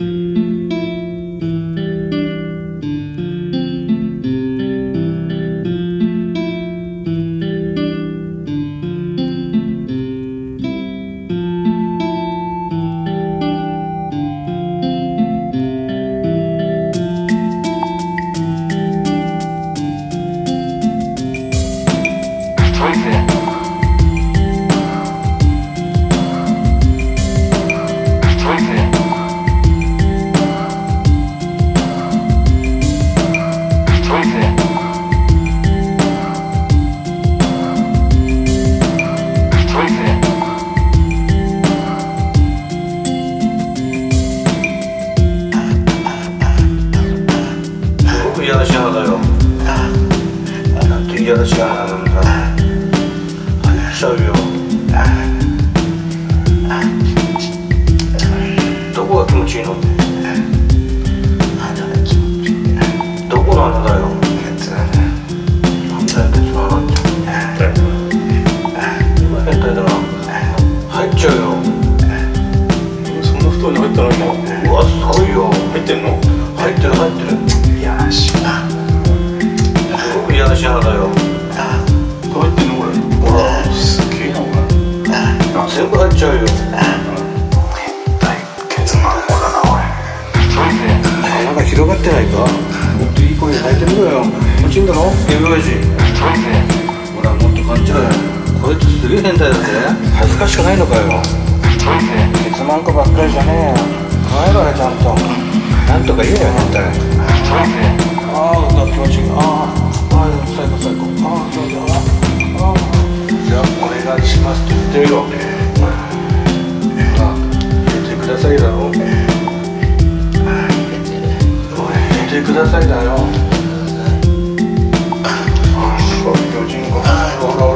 Mm-hmm. 嫌な仕事だよ。なんて嫌なんだ話しちゃうよ。どこが気持ちいいの？どこなんだよなんだよ？ケツなんだよ変態だな入っちゃうよそんな太いの入ったの今うわすごいよ。入ってんの？入ってる入ってる全部入っちゃうよ。ケツマンゴだなおい穴が広がってないか。もっといい声で吐いてみろよ。気持ちいいんだろ指親父ほらもっと感じろよ。こいつすげえ変態だぜ。恥ずかしくないのかよ。ケツマンコばっかりじゃねえよ。帰ろよちゃんと。なんとか言えよ変態。ああ気持ちいいああああ最高最高ああそうだ。ああじゃあお願いしますって言ってみろあ入れてくださいだろ。てくださいだよあそう気持ちいいのかほら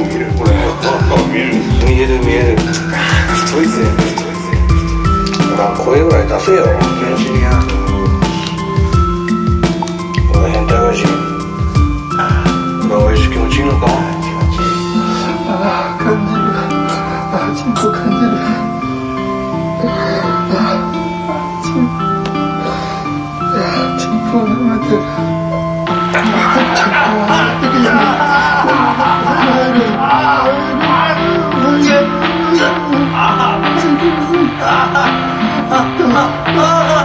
う見る。これあ見る。見える見える。太いぜ。太いぜ。ほら声ぐらい出せよ。気持ちいいや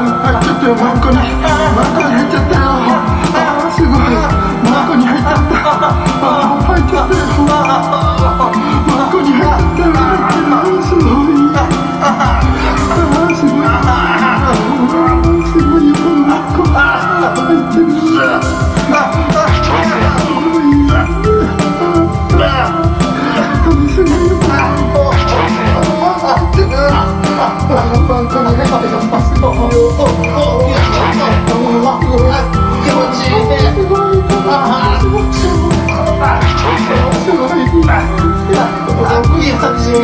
ちょっとマンコにマンコに入っちゃったよあすごい。マンコに入っちゃったあー入っちゃったよお